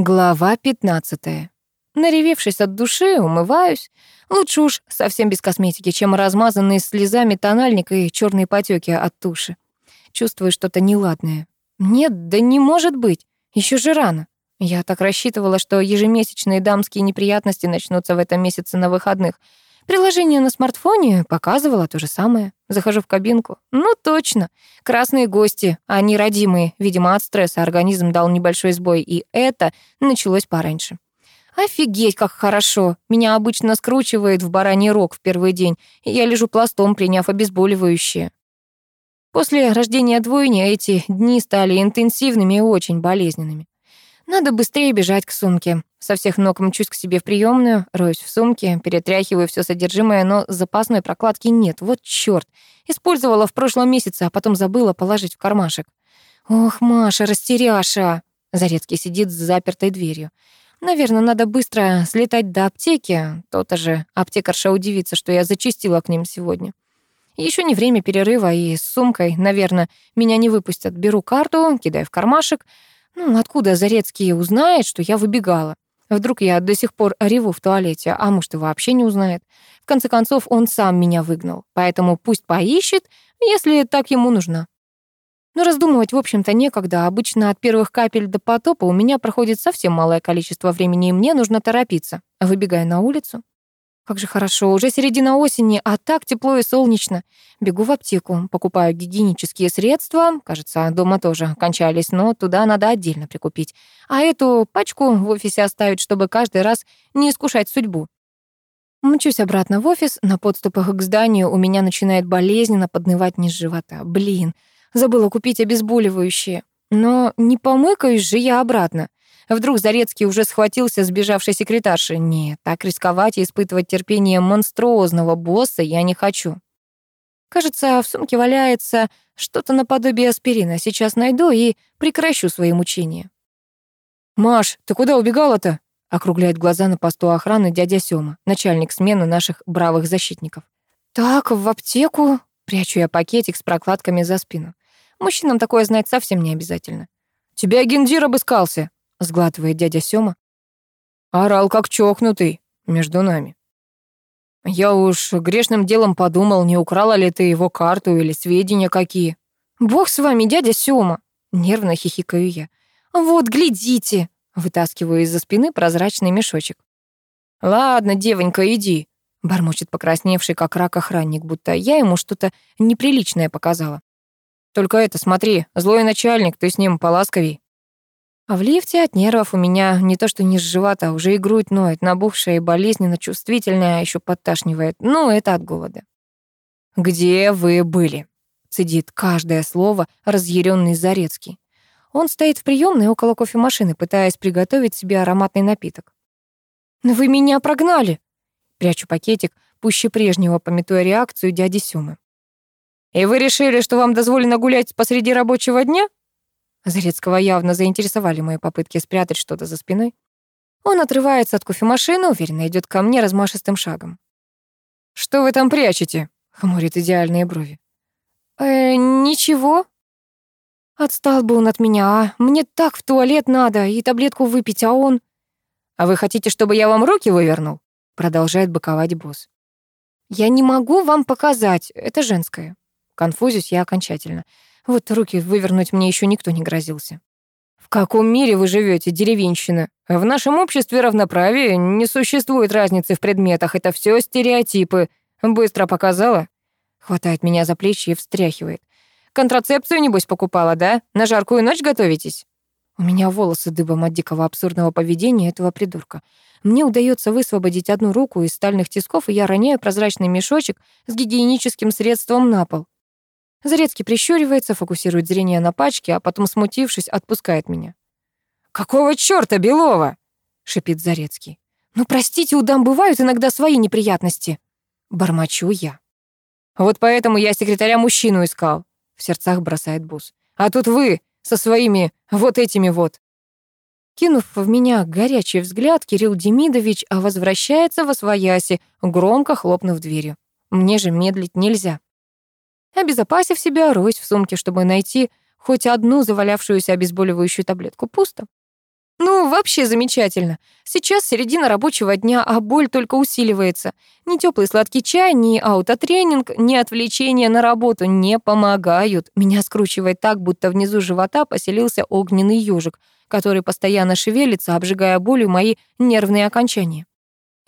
Глава 15. Наревевшись от души, умываюсь. Лучше уж совсем без косметики, чем размазанные слезами тональник и черные потеки от туши. Чувствую что-то неладное. Нет, да не может быть. Еще же рано. Я так рассчитывала, что ежемесячные дамские неприятности начнутся в этом месяце на выходных. Приложение на смартфоне показывало то же самое. Захожу в кабинку. Ну, точно. Красные гости, они родимые. Видимо, от стресса организм дал небольшой сбой, и это началось пораньше. Офигеть, как хорошо. Меня обычно скручивает в бараний рог в первый день, и я лежу пластом, приняв обезболивающее. После рождения двойни эти дни стали интенсивными и очень болезненными. Надо быстрее бежать к сумке. Со всех ног мчусь к себе в приемную, роюсь в сумке, перетряхиваю все содержимое, но запасной прокладки нет. Вот чёрт. Использовала в прошлом месяце, а потом забыла положить в кармашек. Ох, Маша, растеряша. Зарецкий сидит с запертой дверью. Наверное, надо быстро слетать до аптеки. То-то же аптекарша удивится, что я зачастила к ним сегодня. Еще не время перерыва, и с сумкой, наверное, меня не выпустят. Беру карту, кидаю в кармашек — ну, откуда Зарецкий узнает, что я выбегала? Вдруг я до сих пор реву в туалете, а может, и вообще не узнает. В конце концов, он сам меня выгнал, поэтому пусть поищет, если так ему нужна. Но раздумывать, в общем-то, некогда. Обычно от первых капель до потопа у меня проходит совсем малое количество времени, и мне нужно торопиться. Выбегая на улицу, как же хорошо, уже середина осени, а так тепло и солнечно. Бегу в аптеку, покупаю гигиенические средства. Кажется, дома тоже кончались, но туда надо отдельно прикупить. А эту пачку в офисе оставить, чтобы каждый раз не искушать судьбу. Мчусь обратно в офис, на подступах к зданию у меня начинает болезненно поднывать низ живота. Блин, забыла купить обезболивающее. Но не помыкаюсь же я обратно. Вдруг Зарецкий уже схватился сбежавшей секретарши. Нет, так рисковать и испытывать терпение монструозного босса я не хочу. Кажется, в сумке валяется что-то наподобие аспирина. Сейчас найду и прекращу свои мучения. «Маш, ты куда убегала-то?» — округляет глаза на посту охраны дядя Сёма, начальник смены наших бравых защитников. «Так, в аптеку», — прячу я пакетик с прокладками за спину. Мужчинам такое знать совсем не обязательно. «Тебя Гендир обыскался», — сглатывает дядя Сёма. «Орал как чокнутый между нами». «Я уж грешным делом подумал, не украла ли ты его карту или сведения какие». «Бог с вами, дядя Сёма!» — нервно хихикаю я. «Вот, глядите!» — вытаскиваю из-за спины прозрачный мешочек. «Ладно, девонька, иди», — бормочет покрасневший, как рак охранник, будто я ему что-то неприличное показала. «Только это, смотри, злой начальник, ты с ним поласковей». А в лифте от нервов у меня не то что низ живота, а уже и грудь ноет, набухшая и болезненно чувствительная, а еще подташнивает. Ну, это от голода. «Где вы были?» — цедит каждое слово разъяренный Зарецкий. Он стоит в приемной около кофемашины, пытаясь приготовить себе ароматный напиток. «Но вы меня прогнали!» Прячу пакетик, пуще прежнего, пометуя реакцию дяди Сёмы. «И вы решили, что вам дозволено гулять посреди рабочего дня?» Зарецкого явно заинтересовали мои попытки спрятать что-то за спиной. Он отрывается от кофемашины, уверенно идет ко мне размашистым шагом. «Что вы там прячете?» — хмурит идеальные брови. «Э, ничего». Отстал бы он от меня, а мне так в туалет надо и таблетку выпить, а он... «А вы хотите, чтобы я вам руки вывернул?» — продолжает быковать босс. «Я не могу вам показать, это женское». Конфузюсь я окончательно. Вот руки вывернуть мне еще никто не грозился. В каком мире вы живете, деревенщина? В нашем обществе равноправия не существует разницы в предметах, это все стереотипы. Быстро показала? Хватает меня за плечи и встряхивает. Контрацепцию, небось, покупала, да? На жаркую ночь готовитесь? У меня волосы дыбом от дикого абсурдного поведения этого придурка. Мне удается высвободить одну руку из стальных тисков, и я роняю прозрачный мешочек с гигиеническим средством на пол. Зарецкий прищуривается, фокусирует зрение на пачке, а потом, смутившись, отпускает меня. «Какого чёрта, Белова?» — шипит Зарецкий. «Ну, простите, у дам бывают иногда свои неприятности». Бормочу я. «Вот поэтому я секретаря мужчину искал», — в сердцах бросает босс. «А тут вы со своими вот этими вот». Кинув в меня горячий взгляд, Кирилл Демидович возвращается во свояси, громко хлопнув дверью. Мне же медлить нельзя. Обезопасив себя, роюсь в сумке, чтобы найти хоть одну завалявшуюся обезболивающую таблетку. Пусто. Ну, вообще замечательно. Сейчас середина рабочего дня, а боль только усиливается. Ни теплый сладкий чай, ни аутотренинг, ни отвлечение на работу не помогают. Меня скручивает так, будто внизу живота поселился огненный ежик, который постоянно шевелится, обжигая болью мои нервные окончания.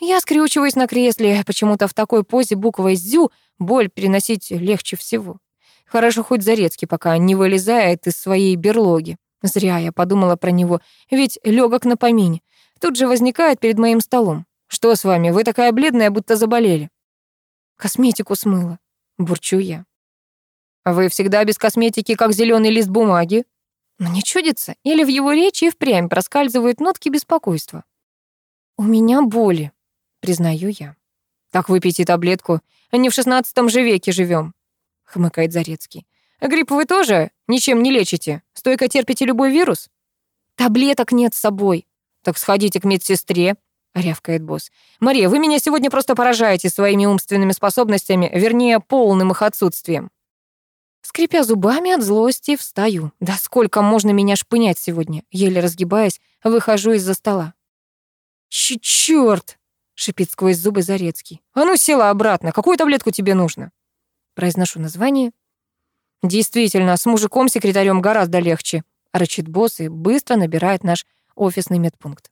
Я скрючиваюсь на кресле, почему-то в такой позе буквой «зю» боль переносить легче всего. Хорошо хоть Зарецкий пока не вылезает из своей берлоги. Зря я подумала про него, ведь легок на помине. Тут же возникает перед моим столом. «Что с вами? Вы такая бледная, будто заболели». «Косметику смыла», — бурчу я. «Вы всегда без косметики, как зеленый лист бумаги?» Мне чудится, или в его речи и впрямь проскальзывают нотки беспокойства. «У меня боли», — признаю я. «Так выпейте таблетку, не в шестнадцатом же веке живем», — хмыкает Зарецкий. Грипп вы тоже ничем не лечите? Стойко терпите любой вирус? Таблеток нет с собой. Так сходите к медсестре, рявкает босс. Мария, вы меня сегодня просто поражаете своими умственными способностями, вернее, полным их отсутствием. Скрипя зубами от злости, встаю. Да сколько можно меня шпынять сегодня? Еле разгибаясь, выхожу из-за стола. «Чёрт!» — шипит сквозь зубы Зарецкий. «А ну, села обратно. Какую таблетку тебе нужно?» Произношу название, Действительно, с мужиком-секретарем гораздо легче, рычит босс и быстро набирает наш офисный медпункт.